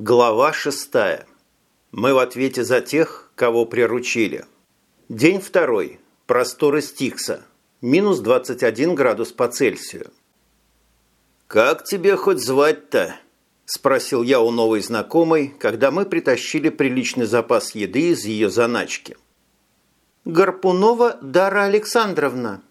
Глава шестая. Мы в ответе за тех, кого приручили. День второй. Просторы Стикса. Минус 21 градус по Цельсию. «Как тебе хоть звать-то?» – спросил я у новой знакомой, когда мы притащили приличный запас еды из ее заначки. «Гарпунова Дара Александровна».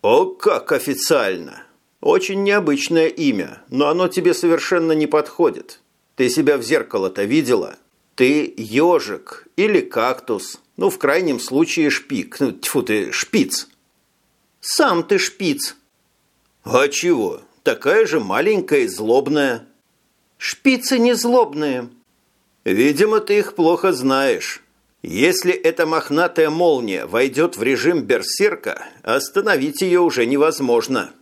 «О, как официально! Очень необычное имя, но оно тебе совершенно не подходит. Ты себя в зеркало-то видела? Ты ежик или кактус, ну, в крайнем случае шпик, ну, тьфу ты, шпиц». «Сам ты шпиц». «А чего? Такая же маленькая и злобная». «Шпицы не злобные». «Видимо, ты их плохо знаешь». Если эта мохнатая молния войдет в режим берсерка, остановить ее уже невозможно.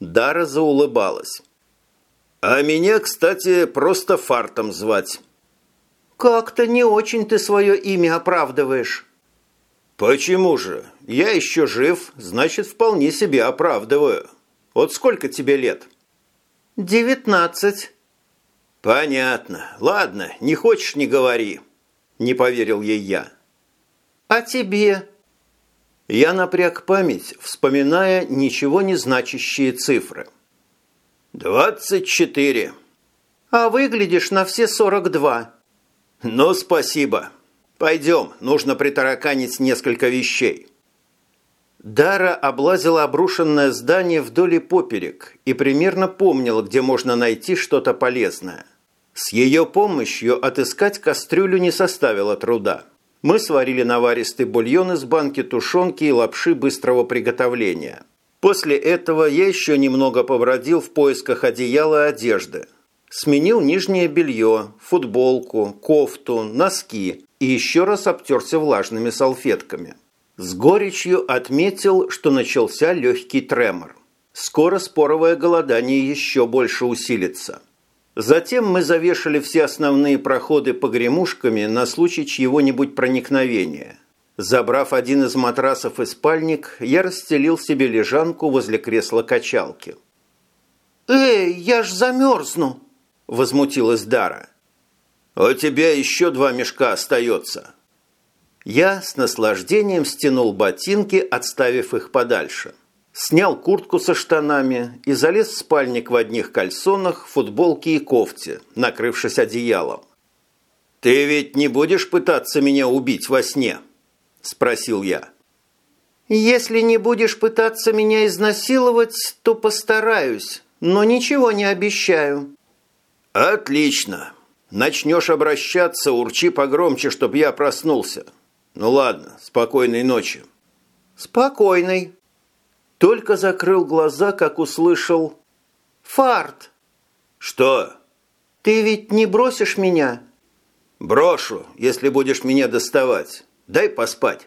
Дара заулыбалась. А меня, кстати, просто фартом звать. Как-то не очень ты свое имя оправдываешь. Почему же? Я еще жив, значит, вполне себе оправдываю. Вот сколько тебе лет? Девятнадцать. Понятно. Ладно, не хочешь, не говори. Не поверил ей я. А тебе? Я напряг память, вспоминая ничего не значащие цифры. «Двадцать четыре». «А выглядишь на все сорок два». «Ну, спасибо. Пойдем, нужно притараканить несколько вещей». Дара облазила обрушенное здание вдоль и поперек и примерно помнила, где можно найти что-то полезное. С ее помощью отыскать кастрюлю не составило труда. Мы сварили наваристый бульон из банки тушенки и лапши быстрого приготовления. После этого я еще немного побродил в поисках одеяла и одежды. Сменил нижнее белье, футболку, кофту, носки и еще раз обтерся влажными салфетками. С горечью отметил, что начался легкий тремор. Скоро споровое голодание еще больше усилится. Затем мы завешали все основные проходы погремушками на случай чьего-нибудь проникновения. Забрав один из матрасов и спальник, я расстелил себе лежанку возле кресла-качалки. «Эй, я ж замерзну!» – возмутилась Дара. «У тебя еще два мешка остается». Я с наслаждением стянул ботинки, отставив их подальше – снял куртку со штанами и залез в спальник в одних кальсонах, футболке и кофте, накрывшись одеялом. «Ты ведь не будешь пытаться меня убить во сне?» – спросил я. «Если не будешь пытаться меня изнасиловать, то постараюсь, но ничего не обещаю». «Отлично. Начнешь обращаться, урчи погромче, чтобы я проснулся. Ну ладно, спокойной ночи». «Спокойной», только закрыл глаза, как услышал «Фарт!» «Что?» «Ты ведь не бросишь меня?» «Брошу, если будешь меня доставать. Дай поспать».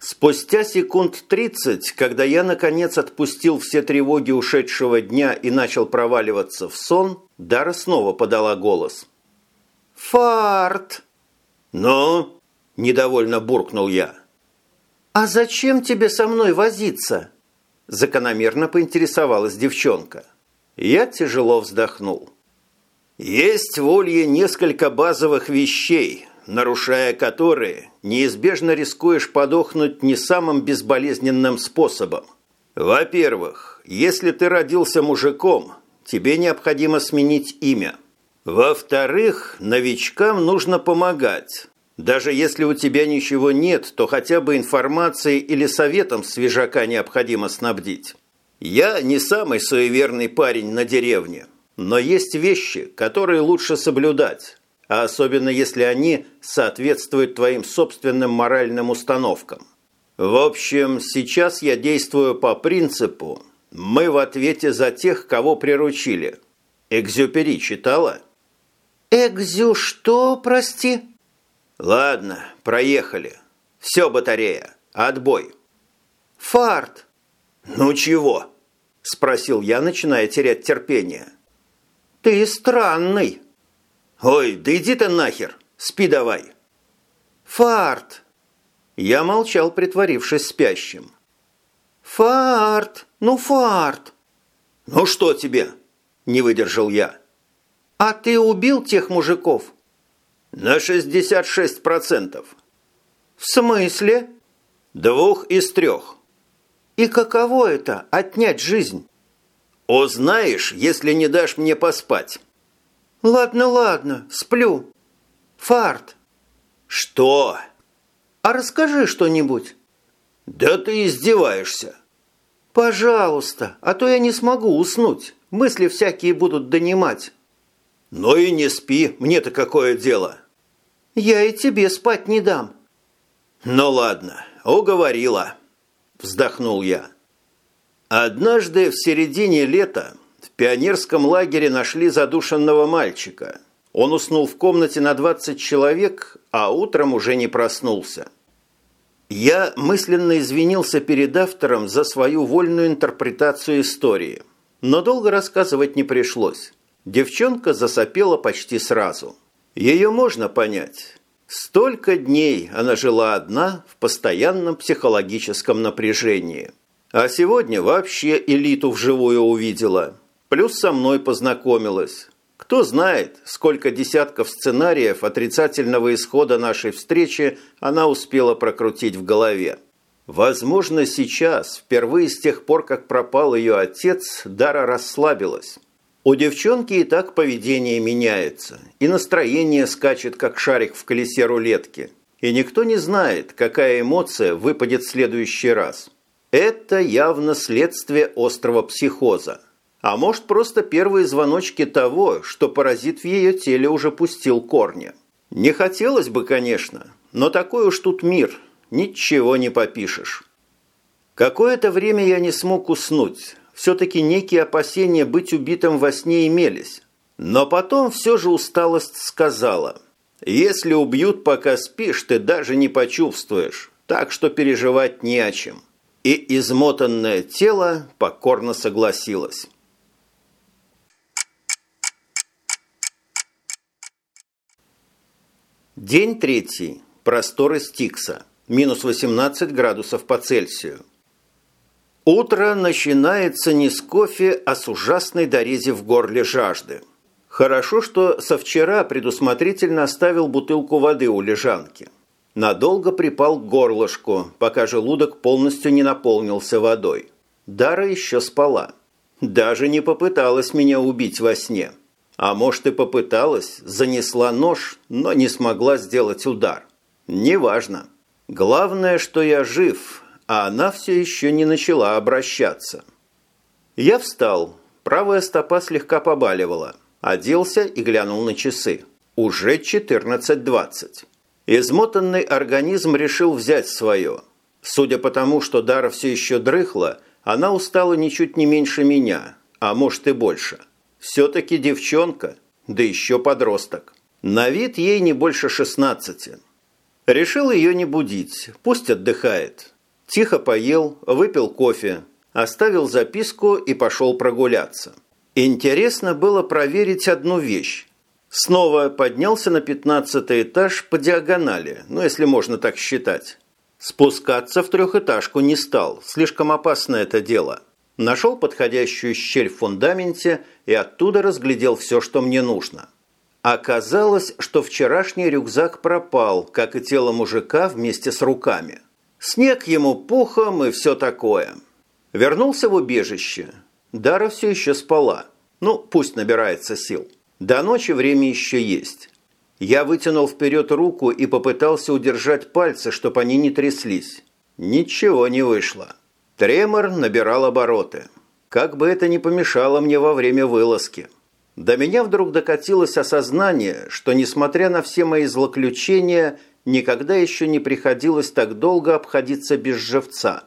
Спустя секунд тридцать, когда я, наконец, отпустил все тревоги ушедшего дня и начал проваливаться в сон, Дара снова подала голос. «Фарт!» «Ну?» – недовольно буркнул я. «А зачем тебе со мной возиться?» Закономерно поинтересовалась девчонка. Я тяжело вздохнул. Есть в Улье несколько базовых вещей, нарушая которые, неизбежно рискуешь подохнуть не самым безболезненным способом. Во-первых, если ты родился мужиком, тебе необходимо сменить имя. Во-вторых, новичкам нужно помогать, даже если у тебя ничего нет, то хотя бы информацией или советом свежака необходимо снабдить. Я не самый суеверный парень на деревне, но есть вещи, которые лучше соблюдать, а особенно если они соответствуют твоим собственным моральным установкам. В общем, сейчас я действую по принципу «мы в ответе за тех, кого приручили». Экзюпери читала? «Экзю что, прости?» Ладно, проехали. Все, батарея, отбой. Фарт. Ну чего? Спросил я, начиная терять терпение. Ты странный. Ой, да иди ты нахер, спи давай. Фарт. Я молчал, притворившись спящим. Фарт, ну фарт. Ну что тебе? Не выдержал я. «А ты убил тех мужиков?» «На 66%. «В смысле?» «Двух из трех». «И каково это – отнять жизнь?» «Узнаешь, если не дашь мне поспать». «Ладно, ладно, сплю. Фарт». «Что?» «А расскажи что-нибудь». «Да ты издеваешься». «Пожалуйста, а то я не смогу уснуть. Мысли всякие будут донимать». «Ну и не спи, мне-то какое дело?» «Я и тебе спать не дам». «Ну ладно, уговорила», – вздохнул я. Однажды в середине лета пионерском лагере нашли задушенного мальчика. Он уснул в комнате на 20 человек, а утром уже не проснулся. Я мысленно извинился перед автором за свою вольную интерпретацию истории, но долго рассказывать не пришлось. Девчонка засопела почти сразу. Ее можно понять. Столько дней она жила одна в постоянном психологическом напряжении. А сегодня вообще элиту вживую увидела. Плюс со мной познакомилась. Кто знает, сколько десятков сценариев отрицательного исхода нашей встречи она успела прокрутить в голове. Возможно, сейчас, впервые с тех пор, как пропал ее отец, Дара расслабилась. У девчонки и так поведение меняется, и настроение скачет, как шарик в колесе рулетки. И никто не знает, какая эмоция выпадет в следующий раз. Это явно следствие острого психоза. А может, просто первые звоночки того, что паразит в ее теле уже пустил корни. Не хотелось бы, конечно, но такой уж тут мир, ничего не попишешь. Какое-то время я не смог уснуть, все-таки некие опасения быть убитым во сне имелись. Но потом все же усталость сказала, «Если убьют, пока спишь, ты даже не почувствуешь, так что переживать не о чем». И измотанное тело покорно согласилось. День третий. Просторы Стикса. Минус 18 градусов по Цельсию. Утро начинается не с кофе, а с ужасной дорези в горле жажды. Хорошо, что со вчера предусмотрительно оставил бутылку воды у лежанки. Надолго припал к горлышку, пока желудок полностью не наполнился водой. Дара еще спала. Даже не попыталась меня убить во сне. А может и попыталась, занесла нож, но не смогла сделать удар. Неважно. Главное, что я жив, а она все еще не начала обращаться. Я встал, правая стопа слегка побаливала, оделся и глянул на часы. Уже 14.20. Измотанный организм решил взять свое. Судя по тому, что Дара все еще дрыхла, она устала ничуть не меньше меня, а может и больше. Все-таки девчонка, да еще подросток. На вид ей не больше 16. Решил ее не будить, пусть отдыхает. Тихо поел, выпил кофе, оставил записку и пошел прогуляться. Интересно было проверить одну вещь. Снова поднялся на пятнадцатый этаж по диагонали, ну, если можно так считать. Спускаться в трехэтажку не стал, слишком опасно это дело. Нашел подходящую щель в фундаменте и оттуда разглядел все, что мне нужно. Оказалось, что вчерашний рюкзак пропал, как и тело мужика вместе с руками. Снег ему пухом и все такое. Вернулся в убежище. Дара все еще спала. Ну, пусть набирается сил. До ночи время еще есть. Я вытянул вперед руку и попытался удержать пальцы, чтобы они не тряслись. Ничего не вышло. Тремор набирал обороты. Как бы это ни помешало мне во время вылазки. До меня вдруг докатилось осознание, что, несмотря на все мои злоключения, никогда еще не приходилось так долго обходиться без живца.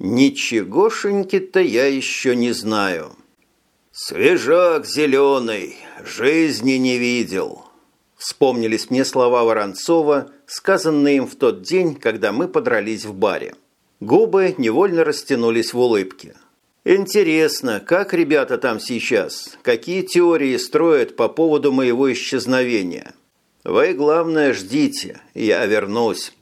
Ничегошеньки-то я еще не знаю. «Свежак зеленый, жизни не видел», – вспомнились мне слова Воронцова, сказанные им в тот день, когда мы подрались в баре. Губы невольно растянулись в улыбке. «Интересно, как ребята там сейчас? Какие теории строят по поводу моего исчезновения?» Вы, главное, ждите, я вернусь.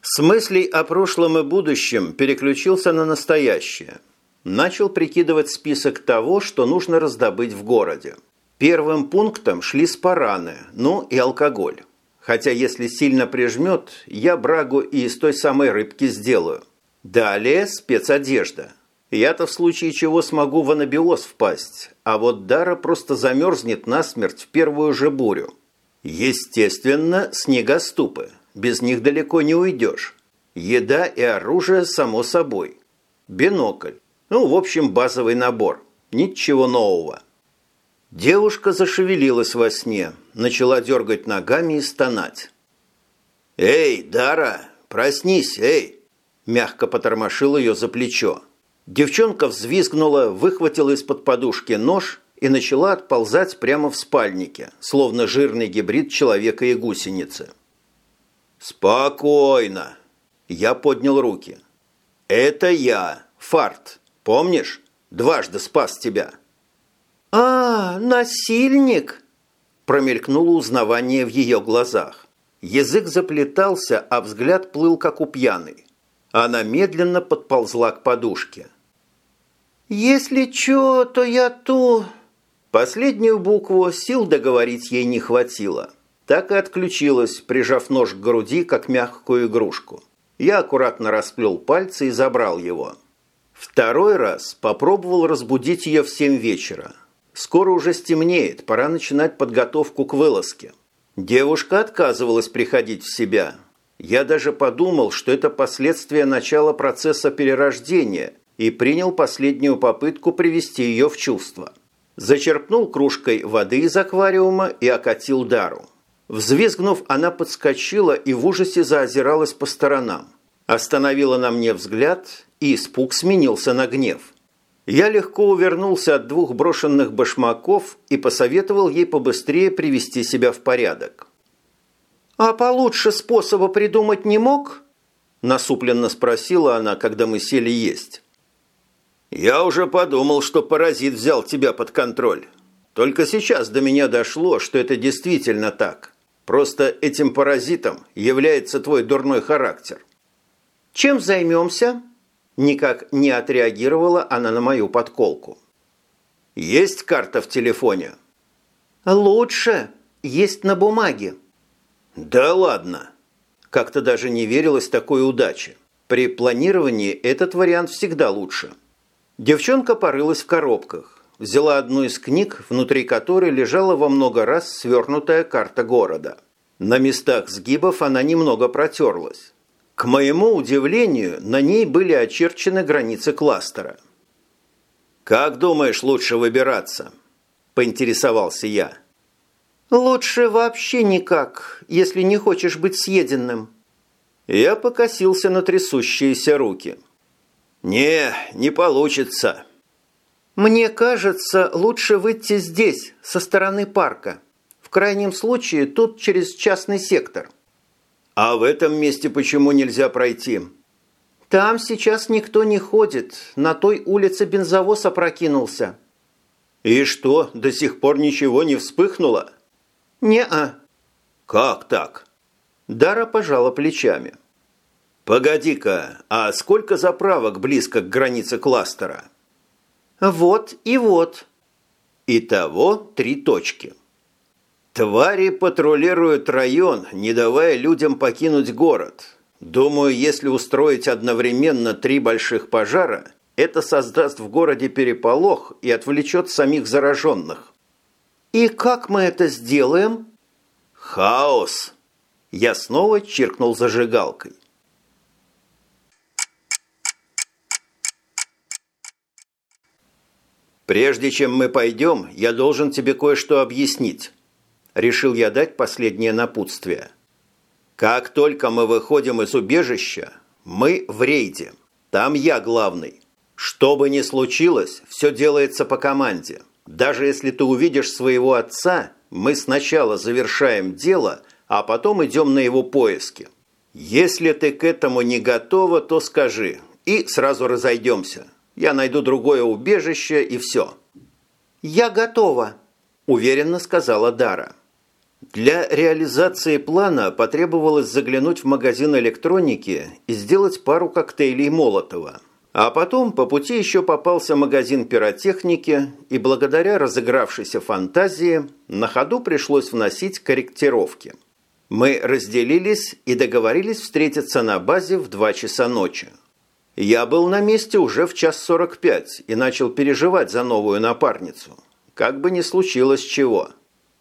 С мыслей о прошлом и будущем переключился на настоящее. Начал прикидывать список того, что нужно раздобыть в городе. Первым пунктом шли спараны, ну и алкоголь. Хотя если сильно прижмет, я брагу и из той самой рыбки сделаю. Далее спецодежда. Я-то в случае чего смогу в анабиоз впасть, а вот Дара просто замерзнет насмерть в первую же бурю. Естественно, снегоступы. Без них далеко не уйдешь. Еда и оружие, само собой. Бинокль. Ну, в общем, базовый набор. Ничего нового. Девушка зашевелилась во сне, начала дергать ногами и стонать. «Эй, Дара, проснись, эй!» Мягко потормошил ее за плечо. Девчонка взвизгнула, выхватила из-под подушки нож и начала отползать прямо в спальнике, словно жирный гибрид человека и гусеницы. «Спокойно!» Я поднял руки. «Это я, Фарт, помнишь? Дважды спас тебя». «А, насильник!» Промелькнуло узнавание в ее глазах. Язык заплетался, а взгляд плыл, как у пьяной. Она медленно подползла к подушке. «Если чё, то я ту...» Последнюю букву сил договорить ей не хватило. Так и отключилась, прижав нож к груди, как мягкую игрушку. Я аккуратно расплел пальцы и забрал его. Второй раз попробовал разбудить ее в семь вечера. Скоро уже стемнеет, пора начинать подготовку к вылазке. Девушка отказывалась приходить в себя. Я даже подумал, что это последствия начала процесса перерождения и принял последнюю попытку привести ее в чувство. Зачерпнул кружкой воды из аквариума и окатил Дару. Взвизгнув, она подскочила и в ужасе заозиралась по сторонам. Остановила на мне взгляд, и испуг сменился на гнев. Я легко увернулся от двух брошенных башмаков и посоветовал ей побыстрее привести себя в порядок. «А получше способа придумать не мог?» Насупленно спросила она, когда мы сели есть. «Я уже подумал, что паразит взял тебя под контроль. Только сейчас до меня дошло, что это действительно так. Просто этим паразитом является твой дурной характер». «Чем займемся?» Никак не отреагировала она на мою подколку. «Есть карта в телефоне?» «Лучше. Есть на бумаге». «Да ладно!» Как-то даже не верилось такой удаче. При планировании этот вариант всегда лучше. Девчонка порылась в коробках, взяла одну из книг, внутри которой лежала во много раз свернутая карта города. На местах сгибов она немного протерлась. К моему удивлению, на ней были очерчены границы кластера. «Как думаешь, лучше выбираться?» – поинтересовался я. «Лучше вообще никак, если не хочешь быть съеденным». Я покосился на трясущиеся руки. «Не, не получится». «Мне кажется, лучше выйти здесь, со стороны парка. В крайнем случае, тут через частный сектор». «А в этом месте почему нельзя пройти?» «Там сейчас никто не ходит. На той улице бензовоз опрокинулся». «И что, до сих пор ничего не вспыхнуло?» «Не-а». «Как так?» Дара пожала плечами. «Погоди-ка, а сколько заправок близко к границе кластера?» «Вот и вот». Итого три точки. Твари патрулируют район, не давая людям покинуть город. Думаю, если устроить одновременно три больших пожара, это создаст в городе переполох и отвлечет самих зараженных. «И как мы это сделаем?» «Хаос!» Я снова чиркнул зажигалкой. «Прежде чем мы пойдем, я должен тебе кое-что объяснить» решил я дать последнее напутствие. Как только мы выходим из убежища, мы в рейде. Там я главный. Что бы ни случилось, все делается по команде. Даже если ты увидишь своего отца, мы сначала завершаем дело, а потом идем на его поиски. Если ты к этому не готова, то скажи, и сразу разойдемся. Я найду другое убежище, и все». «Я готова», – уверенно сказала Дара. Для реализации плана потребовалось заглянуть в магазин электроники и сделать пару коктейлей Молотова. А потом по пути еще попался магазин пиротехники, и благодаря разыгравшейся фантазии на ходу пришлось вносить корректировки. Мы разделились и договорились встретиться на базе в 2 часа ночи. Я был на месте уже в час 45 и начал переживать за новую напарницу. Как бы ни случилось чего.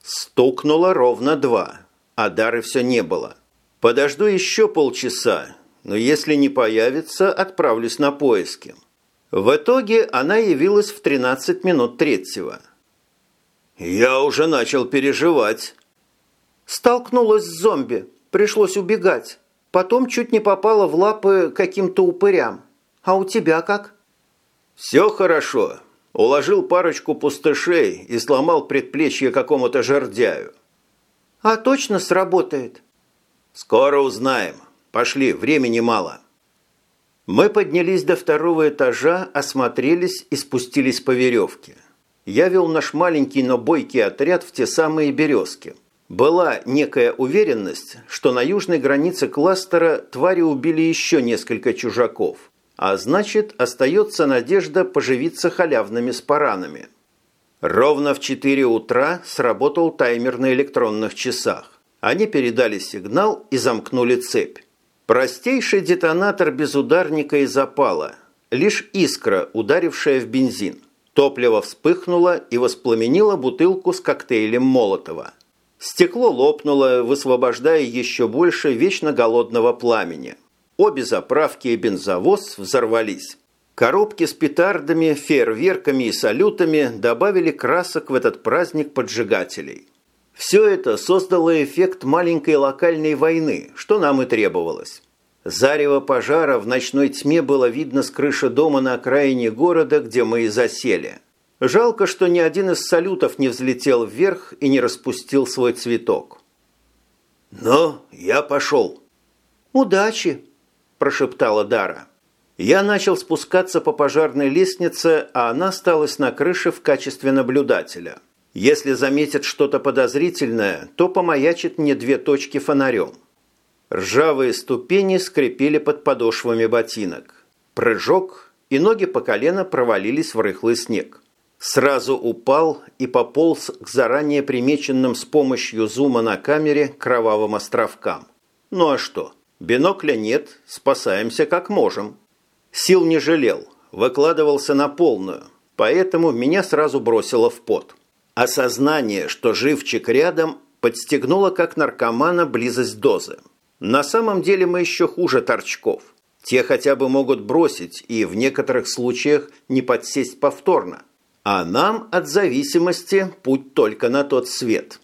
Стукнуло ровно два, а дары все не было. Подожду еще полчаса, но если не появится, отправлюсь на поиски. В итоге она явилась в 13 минут третьего. Я уже начал переживать. Столкнулась с зомби, пришлось убегать. Потом чуть не попала в лапы каким-то упырям. А у тебя как? Все хорошо. Уложил парочку пустышей и сломал предплечье какому-то жердяю. А точно сработает? Скоро узнаем. Пошли, времени мало. Мы поднялись до второго этажа, осмотрелись и спустились по веревке. Я вел наш маленький, но бойкий отряд в те самые березки. Была некая уверенность, что на южной границе кластера твари убили еще несколько чужаков, а значит, остается надежда поживиться халявными спаранами. Ровно в 4 утра сработал таймер на электронных часах. Они передали сигнал и замкнули цепь. Простейший детонатор без ударника и запала. Лишь искра, ударившая в бензин. Топливо вспыхнуло и воспламенило бутылку с коктейлем Молотова. Стекло лопнуло, высвобождая еще больше вечно голодного пламени. Обе заправки и бензовоз взорвались. Коробки с петардами, фейерверками и салютами добавили красок в этот праздник поджигателей. Все это создало эффект маленькой локальной войны, что нам и требовалось. Зарево пожара в ночной тьме было видно с крыши дома на окраине города, где мы и засели. Жалко, что ни один из салютов не взлетел вверх и не распустил свой цветок. «Но я пошел». «Удачи!» – прошептала Дара. Я начал спускаться по пожарной лестнице, а она осталась на крыше в качестве наблюдателя – если заметит что-то подозрительное, то помаячит мне две точки фонарем. Ржавые ступени скрипели под подошвами ботинок. Прыжок, и ноги по колено провалились в рыхлый снег. Сразу упал и пополз к заранее примеченным с помощью зума на камере кровавым островкам. Ну а что? Бинокля нет, спасаемся как можем. Сил не жалел, выкладывался на полную, поэтому меня сразу бросило в пот. Осознание, что живчик рядом, подстегнуло как наркомана близость дозы. На самом деле мы еще хуже торчков. Те хотя бы могут бросить и в некоторых случаях не подсесть повторно. А нам от зависимости путь только на тот свет.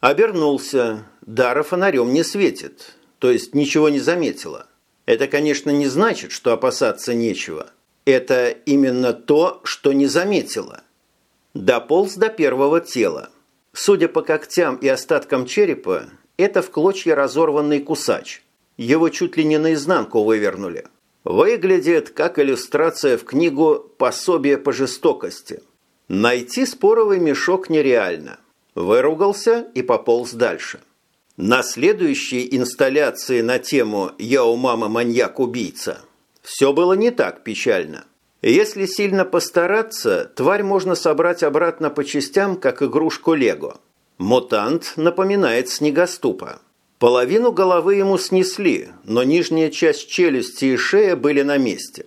Обернулся. Дара фонарем не светит, то есть ничего не заметила. Это, конечно, не значит, что опасаться нечего. Это именно то, что не заметила – Дополз до первого тела. Судя по когтям и остаткам черепа, это в клочья разорванный кусач. Его чуть ли не наизнанку вывернули. Выглядит как иллюстрация в книгу «Пособие по жестокости». Найти споровый мешок нереально. Выругался и пополз дальше. На следующей инсталляции на тему «Я у мамы маньяк-убийца» все было не так печально. Если сильно постараться, тварь можно собрать обратно по частям, как игрушку Лего. Мутант напоминает снегоступа. Половину головы ему снесли, но нижняя часть челюсти и шея были на месте.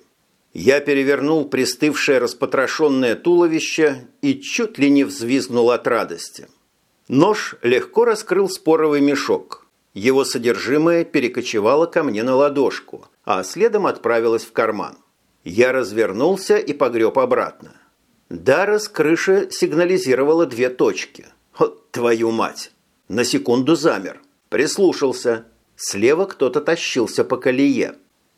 Я перевернул пристывшее распотрошенное туловище и чуть ли не взвизгнул от радости. Нож легко раскрыл споровый мешок. Его содержимое перекочевало ко мне на ладошку, а следом отправилось в карман. Я развернулся и погреб обратно. Дара с крыши сигнализировала две точки. Вот твою мать! На секунду замер. Прислушался. Слева кто-то тащился по колее.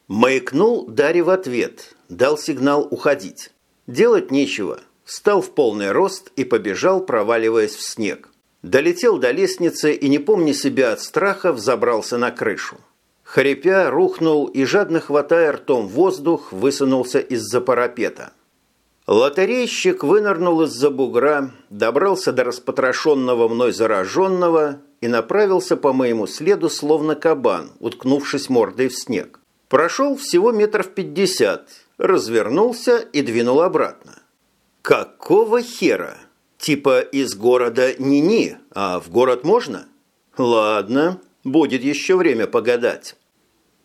Маякнул Даре в ответ. Дал сигнал уходить. Делать нечего. Встал в полный рост и побежал, проваливаясь в снег. Долетел до лестницы и, не помня себя от страха, взобрался на крышу. Хрипя, рухнул и, жадно хватая ртом воздух, высунулся из-за парапета. Лотерейщик вынырнул из-за бугра, добрался до распотрошенного мной зараженного и направился по моему следу, словно кабан, уткнувшись мордой в снег. Прошел всего метров пятьдесят, развернулся и двинул обратно. Какого хера? Типа из города Нини, а в город можно? Ладно, будет еще время погадать.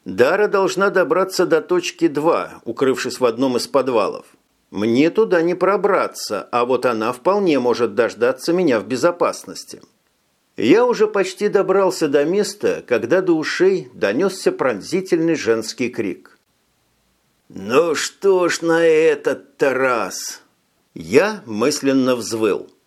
Дара должна добраться до точки 2, укрывшись в одном из подвалов. Мне туда не пробраться, а вот она вполне может дождаться меня в безопасности. Я уже почти добрался до места, когда до ушей донесся пронзительный женский крик. «Ну что ж на этот-то раз?» Я мысленно взвыл –